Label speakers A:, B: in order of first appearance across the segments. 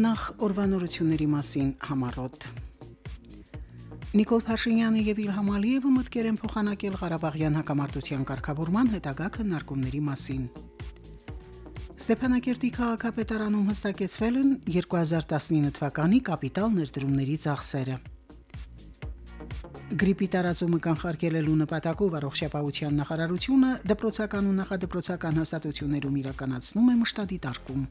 A: Նախ օրվանորությունների մասին համառոտ։ Նիկոլ Փաշինյանը եւ Իլհամ Ալիևը մտկեր են փոխանակել Ղարաբաղյան հակամարտության կարգավորման հետագա քննարկումների մասին։ Ստեփանակերտի քաղաքապետարանում հստակեցվել են 2019 թվականի կապիտալ ներդրումների ծախսերը։ Գրիպի տարածումը կանխարգել է լու նպատակով առողջապահության նախարարությունը դպրոցական ու նախադպրոցական հաստատություններում իրականացնում է մշտադիտարկում։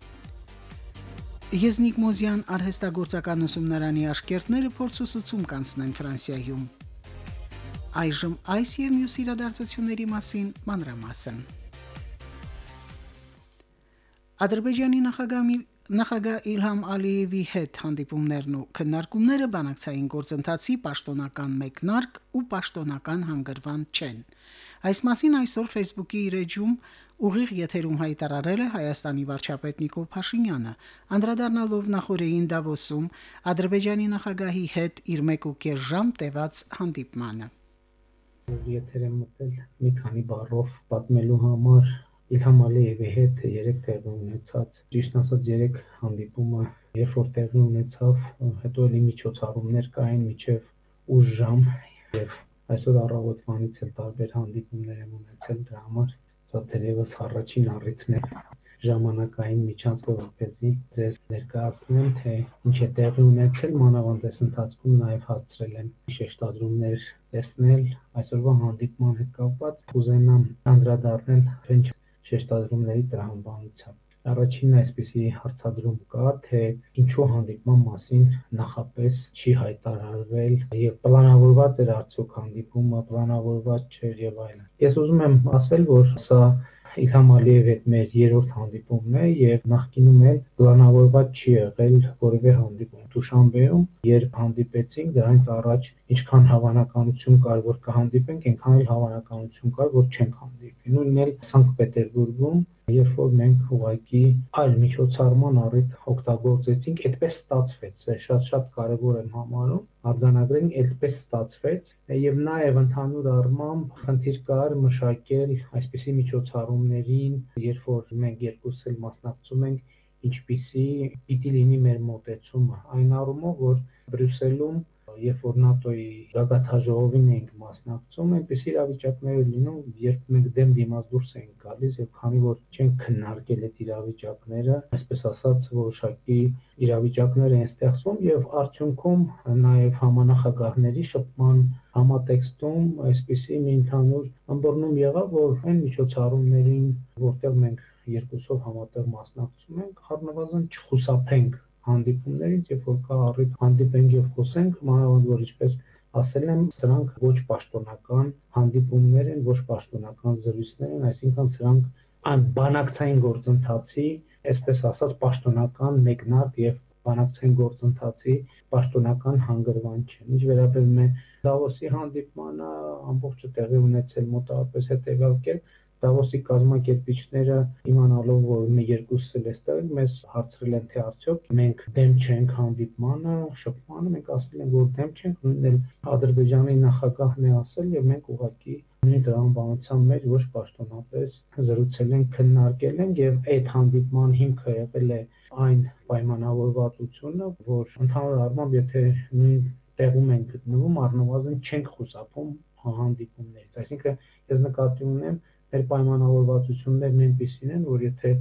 A: Եզնիկ Մոզյան արհեստագործական ուսումնարանի աշկերտները փորձուսուցում կանցնեն Ֆրանսիայում։ Այժմ այս եւ մյուս իրադարձությունների մասին մանրամասն։ Ադրբեջանի նախագահ նախագահ Իլհամ Ալիևի հետ հանդիպումներն ու քննարկումները բանակցային գործընթացի պաշտոնական մեկնարկ ու պաշտոնական հանգրվան չեն։ Այս մասին այսօր Facebook-ի իր էջում ուղիղ եթերում հայտարարել է Հայաստանի վարչապետ Նիկոլ Փաշինյանը, անդրադառնալով նախորդին Դավոսում Ադրբեջանի նախագահի հետ իր 1.5 ժամ տևած հանդիպմանը։
B: Եթեր եմ մտել մի քանի բառով պատմելու համար Իլհամ Ալիևի հետ երեք տեղի ունեցած, ճիշտ ասած երեք հանդիպումը, երբ որ տեղի ունեցավ, հետո էլի միջոցառումներ կային միջև 8 ժամ եւ Այսօր առավոտվանից էլ տարբեր հանդիպումներ եմ ունեցել դրա համար սա թերևս առաջին առիթն է. Ժամանակային միջանցքը որպեսզի ձեզ ներկայացնեմ թե ինչ է տեղի ունեցել մանավանդ այս ընթացքում նաև հասցրել եմ շեշտադրումներ տեսնել այսօրվա հանդիպման հետ կապված կուզենամ անդրադառնալ ֆրենչ շեշտադրումների տրամաբանությամբ Առաջինն այսպեսի հարցադրում կա, թե ինչու հանդիպման մասին նախապես չի հայտարարվել եւ պլանավորված էր արդյոք հանդիպումը, պլանավորված չէր եւ այլն։ Ես ուզում եմ ասել, որ սա Իլհամ Ալիևի հետ մեր երրորդ հանդիպումն է եւ նախկինում էլ պլանավորված չի եղել որևէ հանդիպում Դուշանբեում, երբ հանդիպեցինք, դրանից առաջ ինչքան հավանականություն կար, որ կհանդիպենք, այնքան էլ հավանականություն կար, որ չենք հանդիպի։ Նույնն էլ Սանկտ Պետերբուրգում երբ որ մենք ուղակի այլ միջոցառման առիթ օգտագործեցինք, այդպես ստացվեց։ Շատ-շատ կարևոր եմ համարում արձանագրեն այդպես ստացվեց եւ նաեւ ընդհանուր առմամբ խնդիր կար մշակել այսպիսի միջոցառումներին, երբ որ մենք երկուսս էլ մասնակցում ենք, ինչպիսի պիտի լինի մեր մոտեցումը այն առումով, որ Բրյուսելում երբ որ ՆԱՏՕ-ի գագաթաժողովին էինք մասնակցում, այնպես իրավիճակներ լինում, երբ մենք դեմ դիմաց դուրս էինք գալիս եւ քանի որ չենք քննարկել այդ իրավիճակները, այսպես ասած, որոշակի իրավիճակներ են ստեղծվում եւ արդյունքում նաեւ համանախագահների շփման համատեքստում այսպիսի մի ընդհանուր ըմբռնում եղավ, որ այն միջոցառումներին, որտեղ մենք երկուսով համատեղ մասնակցում ենք, առնվազն չխուսափենք հանդիպումներից, երբ որ կա առիթ հանդիպենք եւ խոսենք, մանավանդ որ ինչպես ասել եմ, սրանք ոչ պաշտոնական հանդիպումներ են, ոչ պաշտոնական զրույցներ են, այսինքն սրանք այն բանակցային գործընթացի, այսպես ասած, պաշտոնական մեկնարկ եւ բանակցային գործընթացի պաշտոնական հանգրվան չեն։ Ինչ վերաբերում է Դավոսի հանդիպմանը, ամբողջը տեղի ունեցել մոտավորապես հետեւյալ կերպ Դավոսի կազմակերպիչները իմանալով, որ մի երկուսս էլ էստեղ են, մեզ հարցրել են, թե արդյոք մենք դեմ չենք հանդիպմանը, շփմանը, մենք ասել ենք, որ դեմ չենք, նույնն էլ Ադրբեջանի նախագահն է ասել եւ մենք ուղղակի նույն տրամաբանության մեջ ոչ պաշտոնապես զրուցել ենք, քննարկել ենք եւ այդ հանդիպման հիմքը եղել է այն պայմանավորվածությունը, որ ընդհանուր առմամբ եթե նույն տեղում են գտնվում, առնվազն չենք խուսափում հանդիպումներից։ Այսինքն ես նկատի ունեմ մեր պայմանավորվածություններն այնպեսին են, որ եթե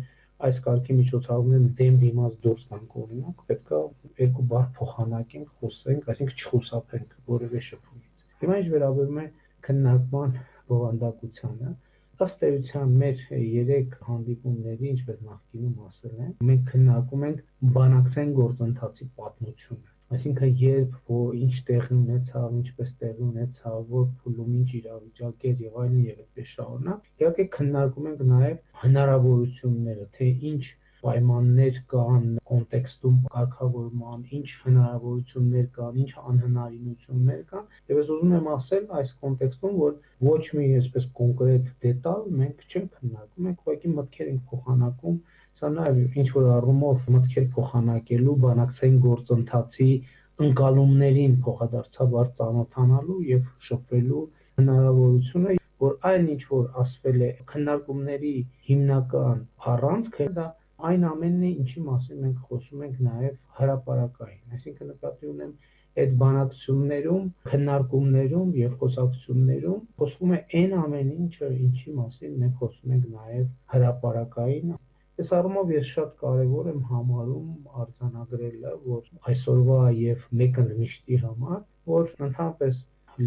B: այս կարգի միջոցառումներն դեմ դիմաց դուրս գանք օրինակ, պետքա երկու բառ փոխանակենք, խոսենք, այսինքն չխուսափենք որևէ շփումից։ Հիմա ինչ վերաբերում է քննարկման բովանդակությանը, ըստ էության մեր երեք հանդիպումների, ինչպես նախկինում ասել եմ, մենք քննարկում ենք բանակցային գործընթացի պատմությունը Այսինքն երբ որ ինչ տեղի ունեցավ, ինչպես տեղի ունեցավ, որ փուլում ինչ իրավիճակ էր եւ այլն եւ այդպես շարունակ։ Իհարկե քննարկում ենք նաեւ հնարավորությունները, թե ինչ պայմաններ կան կոնտեքստում կարգավորման, ինչ հնարավորություններ կան, ինչ անհնարինություններ կան, եւ ես ուզում եմ ասել այս կոնտեքստում, որ ոչ մի այսպես կոնկրետ դետալ մենք չենք քննարկում, մենք ուղղակի մտքեր ենք փոխանակում Սա նաև ինչ որ առումով մտքեր փոխանակելու, բանակցային գործընթացի ընկալումներին փոխադարձաբար ծանոթանալու եւ շփվելու հնարավորությունը, որ այն ինչ որ ասվել է քննարկումների հիմնական առանցքը դա այն ամենն է, ինչի մասին մենք խոսում ենք նաև հրաապարակային, այսինքն նկատի ունեմ այդ բանակցություններում, քննարկումներում եւ խոսակցություններում խոսվում է այն ամեն ինչը, ինչի մասին մենք խոսում ենք նաև հրաապարակային Այս առումով ես շատ կարևոր եմ համարում արձանագրելը, որ այսօրվա եւ մեկընդմիշտի համար, որ ընդհանրապես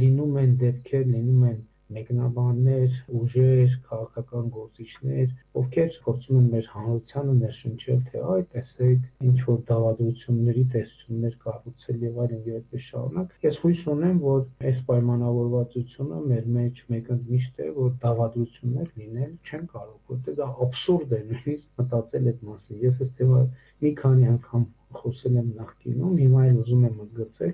B: լինում են դեպքեր, լինում են մեկնաբաններ, ուժեր, քաղաքական գործիչներ, ովքեր փորձում են մեր հանրությանը ներշնչել, թե այ տեսեք, ինչ որ դավադրությունների տեսություններ կառուցել եւ այլն եւ այդպես շարունակ։ Ես հույս ունեմ, որ այս պայմանավորվածությունը մեր մեջ մեկընդմիշտ է, որ դավադրություններ լինել չեն կարող, որտեղ դա абսուրդ է նույնիսկ մտածել այդ մասին։ Ես թեմա մի քանի անգամ խոսել եմ նախկինում, հիմա էլ ուզում եմ ընդգծել,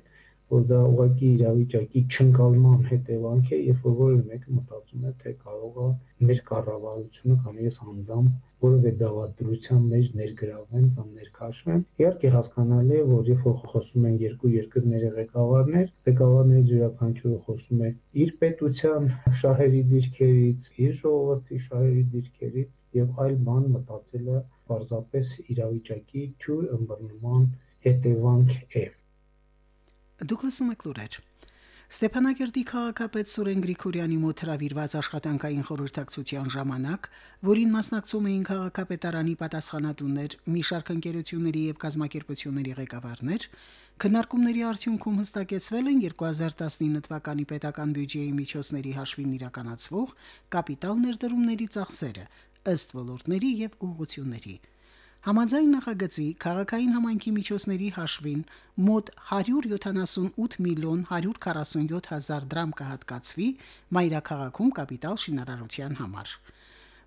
B: որ դա ուղղակի իրավիճակի չընկալման հետևանք է, երբ որ որևէ մեկը մտածում է, թե կարող է մեր կառավարությունը կամ ես անձամբ որևէ դավադրության մեջ ներգրավեն կամ ներքաշվեն։ Իհարկե հասկանալի է, որ երբ որ խոսում են երկու երկրների ղեկավարներ, ղեկավարներից յուրաքանչյուրը խոսում է իր պետության շահերի դիրքերից, իր ժողովրդի շահերի դիրքերից եւ այլ բան մտածելը պարզապես իրավիճակի թյուր ըմբռնման հետևանք է։
A: Դուք լսում եք լուրեր։ Ստեփանակերտի քաղաքապետ Սուրեն Գրիգորյանի մոտ հրավիրված աշխատանքային խորհրդակցության ժամանակ, որին մասնակցում էին քաղաքապետարանի պատասխանատուներ, մի շարք ընկերությունների եւ կազմակերպությունների ղեկավարներ, քննարկումների արդյունքում հստակեցվել են 2019 թվականի պետական բյուջեի միջոցների հաշվին իրականացվող կապիտալ ներդրումների ծախսերը ըստ ոլորտների եւ ուղղությունների։ Համաձայն նախագծի քաղաքային համայնքի միջոցների հաշվին մոտ 178 միլիոն 147 հազար դրամ կհատկացվի Մայրաքաղաքում կապիտալ շինարարության համար։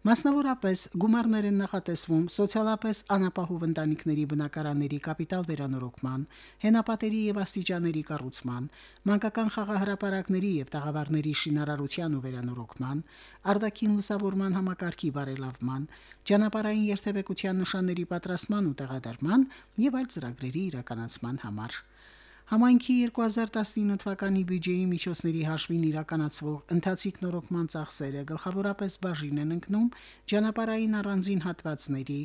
A: Մասնավորապես գումարներ են նախատեսվում սոցիալապես անապահով ընտանիքների բնակարանների կապիտալ վերանորոգման, հենապատերի եւ աստիճանների կառուցման, մանկական խաղահրապարակների եւ տաղավարների շինարարության ու վերանորոգման, արտաքին լուսավորման համակարգի բարելավման, ճանապարհային երթևեկության նշանների պատրաստման ու տեղադրման եւ այլ ծրագրերի իրականացման համար։ Համայնքի 2019 թվականի բյուջեի միջոցների հաշվին իրականացվող ընթացիկ նորոգման ծախսերը գլխավորապես բաժին են ընկնում ճանապարհային առանձին հատվածների,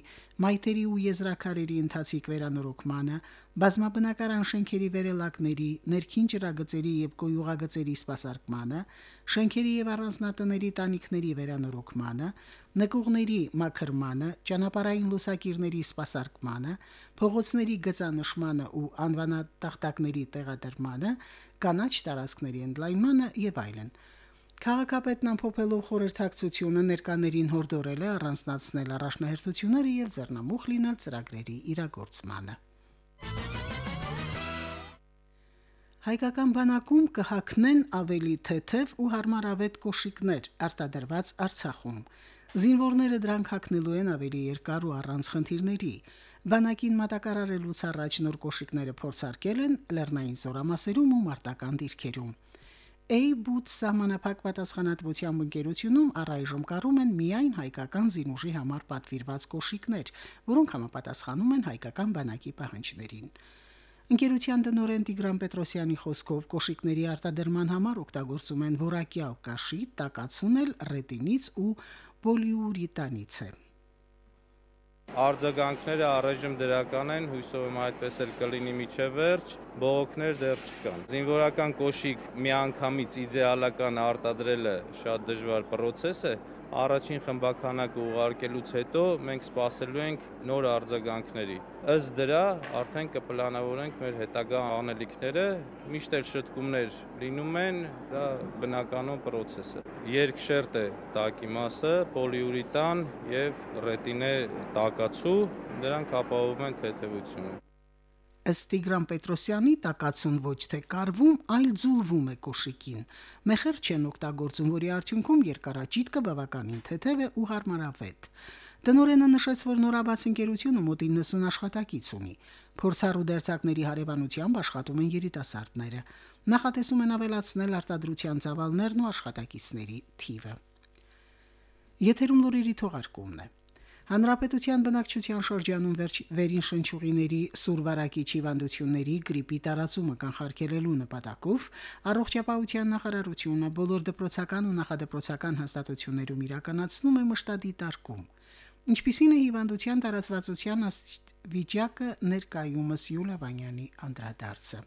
A: մայթերի ու եզրակարերի ընթացիկ վերանորոգմանը, բազմաբնակարան շենքերի վերելակների, ներքին ջրագծերի եւ կոյուղագծերի սպասարկմանը, շենքերի եւ առանձնատների տանիքների վերանորոգմանը, նկուղների մաքրմանը, ճանապարհային լուսակիրների սպասարկմանը, փողոցների գծանշմանը ու անվանատախտակների տեղադրմանը, կանաչ տարածքների ընդլայնմանը եւ այլն։ Քաղաքապետն ամփոփելով խորհրդակցությունը ներկաներին հորդորել է առանձնացնել առաջնահերթությունները եւ ձեռնամուխ լինել ծրագրերի իրագործմանը։ Հայկական բանակում կհակնեն ավելի թեթև ու հարմարավետ կոշիկներ արտադրված Արցախում։ Զինվորները դրանք հակնելու են ավելի երկար ու առանց խնդիրների։ Բանակին մատակարարելուց առաջ նոր կոշիկները փորձարկել են Լեռնային զորամասերում ու մարտական դիրքերում։ A-Boot սահմանափակ պատասխանատվությամբ ընկերությունում առայժմ կառում են միայն հայկական զինուժի համար պատվիրված կոշիկներ, որոնք համապատասխանում են հայկական բանակի պահանջներին։ Ընկերության տնօրեն Տիգրան Պետրոսյանի խոսքով կոշիկների արտադրման համար օգտագործում են որակյալ կաշի, տակացունել ռետինից ու պոլիուրիտանից է։
C: Արձագանքները առայժմ դրական են, հույսով եմ այդպես էլ կլինի միջև վերջ, բողոքներ դեռ չկան։ Զինվորական կոշիկ միանգամից իդեալական արտադրելը շատ դժվար process է, առաջին խմբականակը ուղարկելուց հետո մենք սպասելու ենք նոր արձագանքների։ Ըստ դրա արդեն կպլանավորենք մեր հետագա անելիքները, միշտ էլ շտկումներ լինում են, դա բնականon process է։ Երկշերտ է տակի մասը, պոլիուրիտան եւ ռետինե տակացու, դրանք ապահովում են թեթևությունը։
A: Ըստ Տիգրան Պետրոսյանի տակացուն ոչ թե կարվում, այլ ձուլվում է կոշիկին։ Մեխեր չեն օգտագործում, որի արդյունքում երկարաճիտկը բավականին թեթև է ու հարմարավետ։ Տնորենը նշեց, որ նորաբաց ընկերությունը մոտ 90 աշխատակից ունի։ Փորձառու դերձակների հարևանությամբ աշխատում են երիտասարդները։ Նախատեսում են ավելացնել արտադրության ծավալներն ու աշխատակիցների թիվը։ Եթերում լուրերի թողարկումն է։ Հանրապետության բնակչության շրջանում վերջ, վերին շնչուղիների սուրվարակի հիվանդությունների գրիպի տարածումը կանխարգելելու նպատակով առողջապահության նախարարությունը բոլոր դպրոցական ու նախադպրոցական հաստատություններում իրականացնում է մշտադիտարկում։ Ինչպիսին է հիվանդության տարածվածության վիճակը ներկայումս Յուլիա Վանյանի անդրադարձը։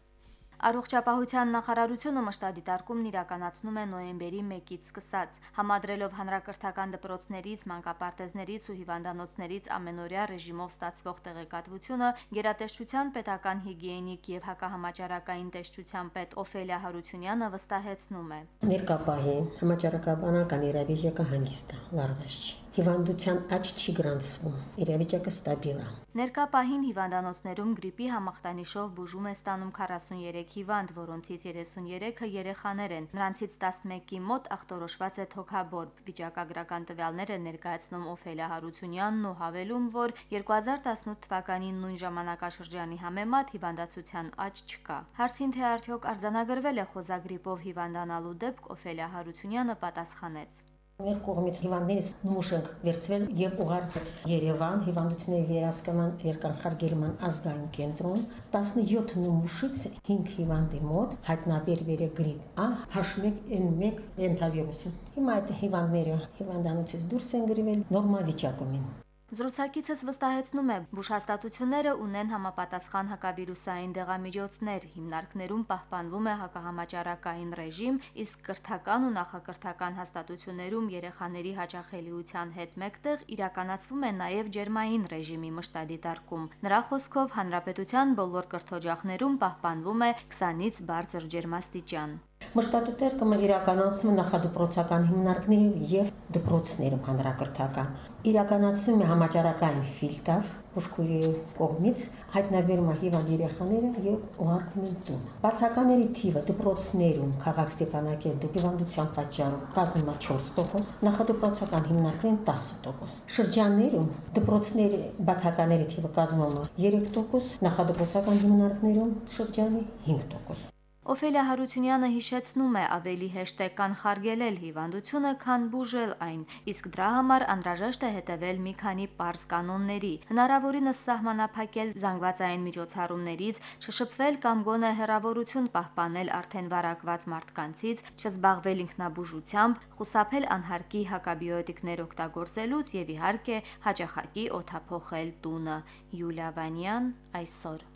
D: Առողջապահության նախարարությունը մշտադիտարկումն իրականացնում է նոյեմբերի 1-ից սկսած, համադրելով հանրակրթական դպրոցներից, մանկապարտեզներից ու հիվանդանոցներից ամենօրյա ռեժիմով ստացվող տեղեկատվությունը գերատեսչության պետական հիգիենիկ եւ հակահամաճարակային տեսչության պետ Օֆելիա Հարությունյանը վստահեցնում է.
E: Ներկապահին համաճարակաբանական իրավիճակը հանգիստ է, լարված չի հիվանդության աճ չի գրանցվում։ Իրավիճակը ստաբիլ է։
D: Ներկա պահին հիվանդանոցներում գրիպի համախտանիշով բուժում է ստանում 43 հիվանդ, որոնցից 33-ը երեխաներ են։ Նրանցից 11-ի մոտ ախտորոշված է թոքաբորբ։ Վիճակագրական տվյալները ներկայացնում Օֆելիա Հարությունյանն ու հավելում, որ 2018 թվականի նույն ժամանակաշրջանի համեմատ հիվանդացության աճ չկա։ Հարցին թե արդյոք արձանագրվել է խոզագրիպով հիվանդանալու դեպք Օֆելիա Հարությունյանը պատասխանեց.
E: Մեր կողմից հիվանդներից նմուշ ենք վերցվել եւ ուղարկել Երևան հիվանդությունների վերահսկման երկանխարգելման ազգային կենտրոն 17 նմուշից 5 հիվանդի մոտ հայտնաբերվել է գրիպ A H1N1 ենթավիրուսը։ Հիմա այդ հիվանդները հիվանդանոցից դուրս են գրվել նորմալ վիճակում են։
D: Զրուցակիցս վստահեցնում է, բուժհաստատությունները ունեն համապատասխան հակավիրուսային դեղամիջոցներ, հիմնարկներում պահպանվում է հակահամաճարակային ռեժիմ, իսկ կրթական ու նախակրթական հաստատություններում երեխաների հաճախելիության հետ մեկտեղ իրականացվում է նաև ջերմային ռեժիմի մշտադիտարկում։ Նրա խոսքով հանրապետության բոլոր կրթօջախներում պահպանվում է 20-ից բարձր ջերմաստիճան։
E: Մշտատուտերկը իրականացում նախադպրոցական հիմնարկներում եւ դպրոցներում հանրակրթական։ Իրականացում է համաճարակային ֆիլտր բուժքույրի կողմից հայտնաբերում է հիվանդ երեխաները եւ ուղարկում են տուն։ Բացակաների թիվը դպրոցներում քաղաք Ստեփանակերտում հիվանդության պատճառով կազմում է 4%, նախադպրոցական հիմնարկներում 10%։ Շրջաններում դպրոցների բացակաների թիվը կազմում է 3%, նախադպրոցական հիմնարկներում շրջանի 5%։
D: Օֆելիա Հարությունյանը հիշեցնում է ավելի հեշտ է կանխարգելել հիվանդությունը, քան բուժել այն, իսկ դրա համար անհրաժեշտ է հետևել մի քանի པարզ կանոնների։ Հնարավորինս սահմանափակել զանգվածային միջոցառումներից, չշփվել կամ գոնե հեռավորություն պահպանել արդեն վարակված մարդկանցից, չզբաղվել ինքնաբուժությամբ, խուսափել անհարկի հակաբիոտիկներ օգտագործելուց եւ իհարկե հաճախակի օթափողել տունը։ Յուլիա Վանյան այսօր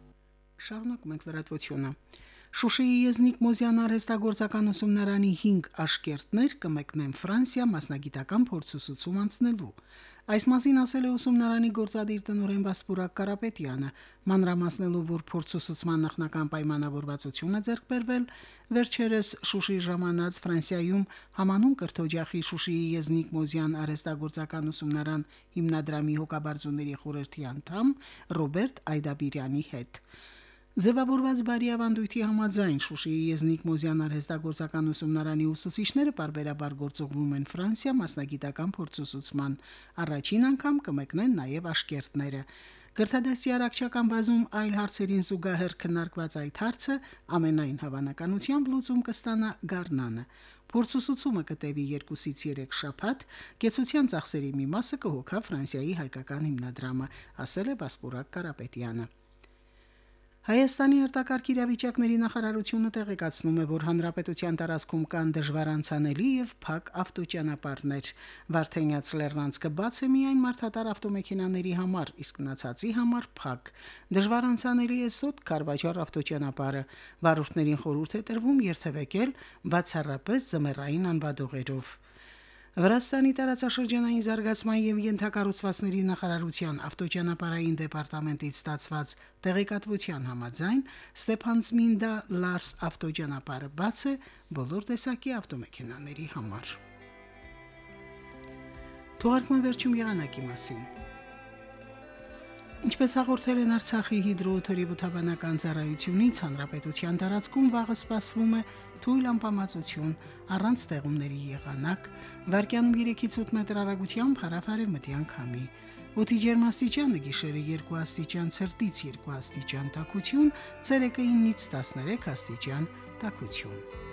A: Շարունակում ենք լրատվությունը։ Շուշիի Եզնիկ Մոզյան արհեստագործական ուսումնարանի 5 աշկերտներ կմեկնեն Ֆրանսիա մասնագիտական փորձուսուցում անցնելու։ Այս մասին ասել է ուսումնարանի գործադիր տնօրեն Վասպուրակ Կարապետյանը, մանրամասնելով, որ փորձուսուցման նախնական պայմանավորվածությունը ձեռք բերվել վերջերս Շուշի ժամանած Ֆրանսիայում համանուն կրթօջախի Շուշիի Եզնիկ Մոզյան արհեստագործական ուսումնարան հիմնադրամի հոգաբարձուների խորհրդի անդամ Ռոբերտ Այդաբիրյանի հետ։ Ձևավորված բարի ավանդույթի համաձայն Շուշիի Եզնիկ Մոզյան արհեստագործական ուսումնարանի ուսուցիչները բարբերաբար գործողվում են Ֆրանսիա մասնագիտական փորձուսուցման։ Առաջին անգամ կմեկնեն նաև աշկերտները։ Գրթադասի առաքչական բազում այլ հարցերին զուգահեռ քննարկված այդ հարցը ամենայն հավանականությամբ լուծում կստանա Գառնանը։ Փորձուսուցումը կտևի 2-ից 3 շաբաթ, կեցության ծախսերի մի մասը կհոգա Ֆրանսիայի հայկական հիմնադրամը, ասել է Վասպուրակ Կարապետյանը։ Հայաստանի արտակարգ իրավիճակների նախարարությունը տեղեկացնում է, որ հանրապետության տարածքում կան դժվարանցանելի եւ փակ ավտոճանապարհներ։ Վարդենյաց Լեռնանցքը բաց է միայն մարդատար ավտոմեքենաների համար, իսկ մնացածի համար փակ։ Դժվարանցանելի է սոտ Կարվաճար ավտոճանապարհը։ Վարորդներին խորհուրդ է տրվում երթևեկել բացառապես զմերային անվադողերով։ Վրաստանի տարածաշրջանային զարգացման եւ յենթակառուցվածքների նախարարության ավտոճանապարհային դեպարտամենտից ստացված տեղեկատվության համաձայն Ստեփանցմինդա Լարս ավտոճանապարհը բաց է բոլոր տեսակի ավտոմեքենաների համար։ Թողարկման վերջում եղանակի մասին։ Ինչպես հաղորդել են Արցախի հիդրոթերապևտաբանական ծառայությունից, հանրապետության տարածքում վաղը սպասվում է թույլ ամպամածություն առանց ստեղումների եղանակ, վարկյանում 3-ից 8 մետր արագությամբ հարավարևմտյան քամի։ Օդի ջերմաստիճանը գիշերը 2 աստիճան ցրտից 2 աստիճան տաքություն, ցերեկը 9-ից 13 աստիճան տաքություն։